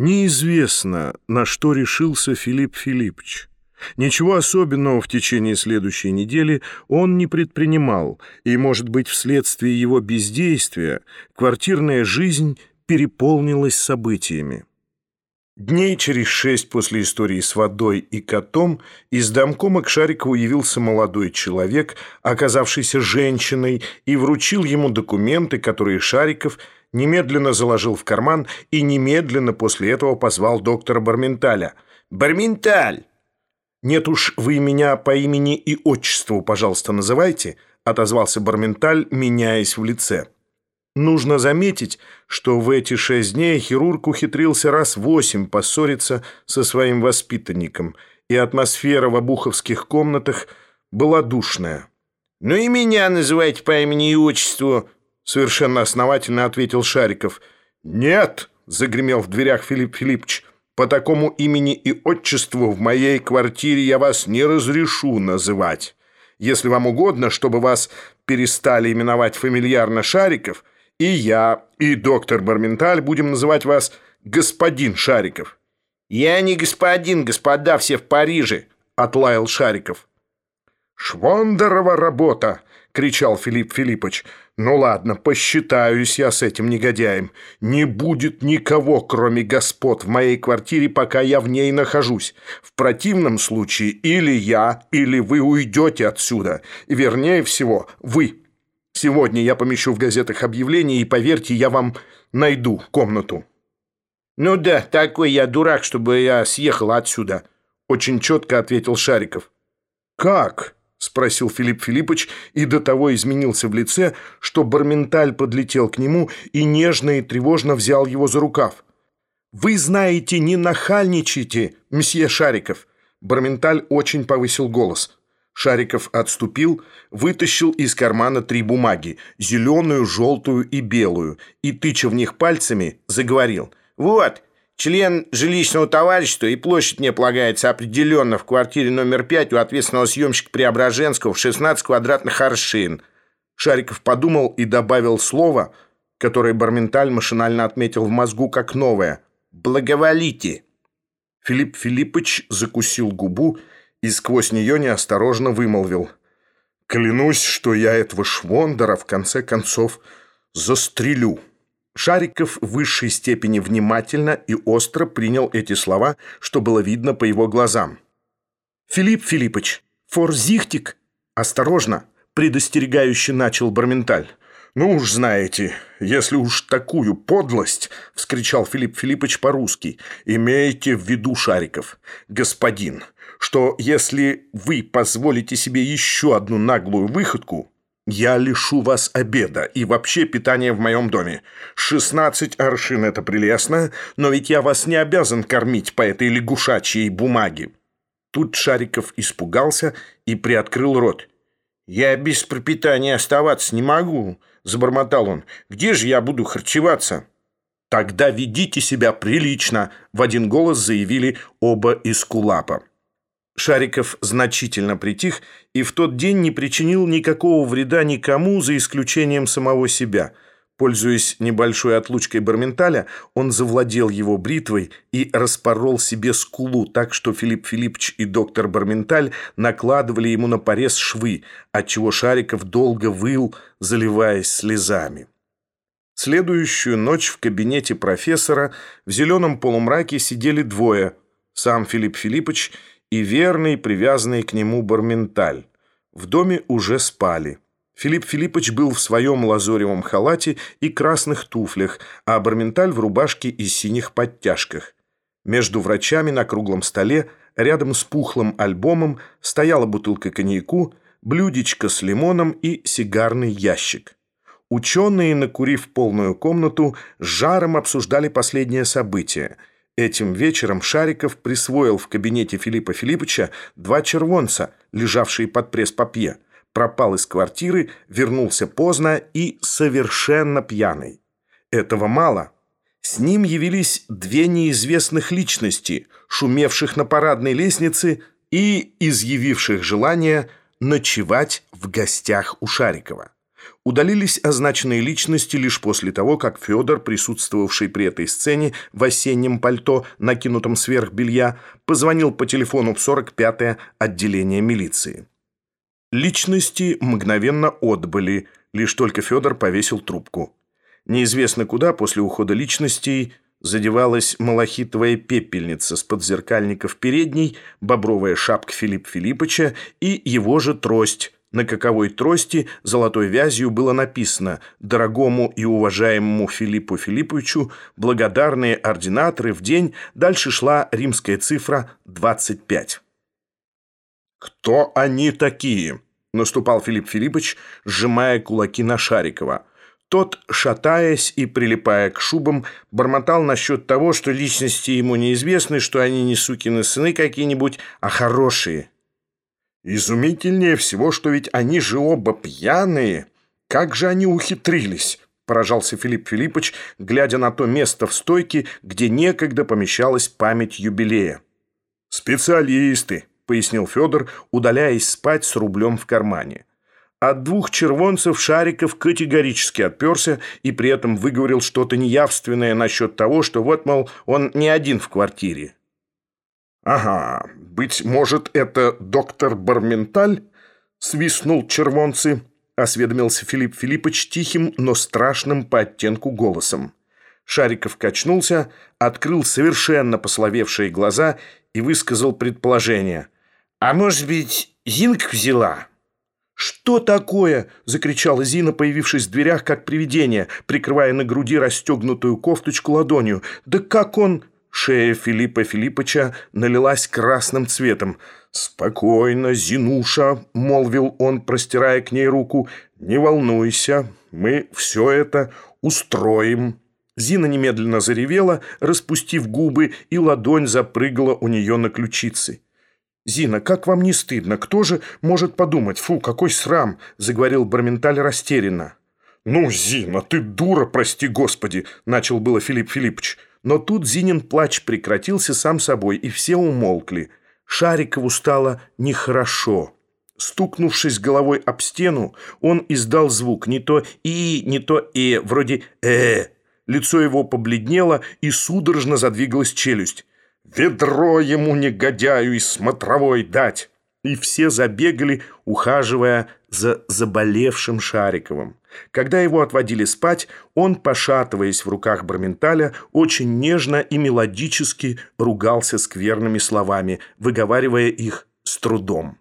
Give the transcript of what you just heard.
Неизвестно, на что решился Филипп Филиппович. Ничего особенного в течение следующей недели он не предпринимал, и, может быть, вследствие его бездействия квартирная жизнь переполнилась событиями. Дней через шесть после истории с водой и котом из домкома к Шарикову явился молодой человек, оказавшийся женщиной, и вручил ему документы, которые Шариков – немедленно заложил в карман и немедленно после этого позвал доктора Барменталя. «Барменталь!» «Нет уж, вы меня по имени и отчеству, пожалуйста, называйте», отозвался Барменталь, меняясь в лице. Нужно заметить, что в эти шесть дней хирург ухитрился раз восемь поссориться со своим воспитанником, и атмосфера в обуховских комнатах была душная. «Ну и меня называйте по имени и отчеству», совершенно основательно ответил Шариков. «Нет!» — загремел в дверях Филипп Филиппович. «По такому имени и отчеству в моей квартире я вас не разрешу называть. Если вам угодно, чтобы вас перестали именовать фамильярно Шариков, и я, и доктор Барменталь будем называть вас господин Шариков». «Я не господин, господа, все в Париже», — отлаял Шариков. «Швондерова работа!» — кричал Филипп Филиппович. «Ну ладно, посчитаюсь я с этим негодяем. Не будет никого, кроме господ, в моей квартире, пока я в ней нахожусь. В противном случае или я, или вы уйдете отсюда. Вернее всего, вы. Сегодня я помещу в газетах объявление, и, поверьте, я вам найду комнату». «Ну да, такой я дурак, чтобы я съехал отсюда», — очень четко ответил Шариков. «Как?» — спросил Филипп Филиппович и до того изменился в лице, что Барменталь подлетел к нему и нежно и тревожно взял его за рукав. «Вы знаете, не нахальничайте, мсье Шариков!» Барменталь очень повысил голос. Шариков отступил, вытащил из кармана три бумаги — зеленую, желтую и белую, и, тыча в них пальцами, заговорил. «Вот, Член жилищного товарищества и площадь мне полагается определенно в квартире номер 5 у ответственного съемщика Преображенского в 16 квадратных аршин. Шариков подумал и добавил слово, которое Барменталь машинально отметил в мозгу как новое. «Благоволите». Филипп Филиппович закусил губу и сквозь нее неосторожно вымолвил. «Клянусь, что я этого Швондера в конце концов застрелю». Шариков в высшей степени внимательно и остро принял эти слова, что было видно по его глазам. «Филипп Филиппович, форзихтик!» «Осторожно!» – предостерегающе начал Барменталь. «Ну уж знаете, если уж такую подлость!» – вскричал Филипп Филиппович по-русски. «Имейте в виду, Шариков, господин, что если вы позволите себе еще одну наглую выходку, я лишу вас обеда и вообще питания в моем доме. 16 аршин – это прелестно, но ведь я вас не обязан кормить по этой лягушачьей бумаге». Тут Шариков испугался и приоткрыл рот. «Я без пропитания оставаться не могу», – забормотал он. «Где же я буду харчеваться?» «Тогда ведите себя прилично», – в один голос заявили оба из кулапа. Шариков значительно притих и в тот день не причинил никакого вреда никому, за исключением самого себя. Пользуясь небольшой отлучкой Барменталя, он завладел его бритвой и распорол себе скулу, так что Филипп Филиппович и доктор Барменталь накладывали ему на порез швы, отчего Шариков долго выл, заливаясь слезами. Следующую ночь в кабинете профессора в зеленом полумраке сидели двое – сам Филипп Филиппович – и верный, привязанный к нему Барменталь. В доме уже спали. Филипп Филиппович был в своем лазоревом халате и красных туфлях, а Барменталь в рубашке и синих подтяжках. Между врачами на круглом столе, рядом с пухлым альбомом, стояла бутылка коньяку, блюдечко с лимоном и сигарный ящик. Ученые, накурив полную комнату, жаром обсуждали последнее событие – Этим вечером Шариков присвоил в кабинете Филиппа Филипповича два червонца, лежавшие под пресс-папье, пропал из квартиры, вернулся поздно и совершенно пьяный. Этого мало. С ним явились две неизвестных личности, шумевших на парадной лестнице и изъявивших желание ночевать в гостях у Шарикова. Удалились означенные личности лишь после того, как Федор, присутствовавший при этой сцене в осеннем пальто, накинутом сверх белья, позвонил по телефону в 45-е отделение милиции. Личности мгновенно отбыли, лишь только Федор повесил трубку. Неизвестно куда после ухода личностей задевалась малахитовая пепельница с подзеркальника в передней, бобровая шапка Филипп Филиппыча и его же трость. На каковой трости золотой вязью было написано «Дорогому и уважаемому Филиппу Филипповичу благодарные ординаторы в день». Дальше шла римская цифра 25. «Кто они такие?» – наступал Филипп Филиппович, сжимая кулаки на Шарикова – тот, шатаясь и прилипая к шубам, бормотал насчет того, что личности ему неизвестны, что они не сукины сыны какие-нибудь, а хорошие. «Изумительнее всего, что ведь они же оба пьяные. Как же они ухитрились?» поражался Филипп Филиппович, глядя на то место в стойке, где некогда помещалась память юбилея. «Специалисты», — пояснил Федор, удаляясь спать с рублем в кармане. От двух червонцев Шариков категорически отперся и при этом выговорил что-то неявственное насчет того, что вот, мол, он не один в квартире. «Ага, быть может, это доктор Барменталь?» — свистнул червонцы, — осведомился Филипп Филиппович тихим, но страшным по оттенку голосом. Шариков качнулся, открыл совершенно пословевшие глаза и высказал предположение. «А может быть, Зинка взяла?» «Что такое?» – закричала Зина, появившись в дверях, как привидение, прикрывая на груди расстегнутую кофточку ладонью. «Да как он...» Шея Филиппа Филиппыча налилась красным цветом. «Спокойно, Зинуша», — молвил он, простирая к ней руку. «Не волнуйся, мы все это устроим». Зина немедленно заревела, распустив губы, и ладонь запрыгала у нее на ключицы. «Зина, как вам не стыдно? Кто же может подумать? Фу, какой срам!» – заговорил Барменталь растерянно. «Ну, Зина, ты дура, прости господи!» – начал было Филипп Филиппович. Но тут Зинин плач прекратился сам собой, и все умолкли. Шарикову стало нехорошо. Стукнувшись головой об стену, он издал звук не то «и», не то «э», вроде «э». Лицо его побледнело, и судорожно задвигалась челюсть. Ведро ему негодяю из смотровой дать!» И все забегали, ухаживая за заболевшим Шариковым. Когда его отводили спать, он, пошатываясь в руках Барменталя, очень нежно и мелодически ругался скверными словами, выговаривая их с трудом.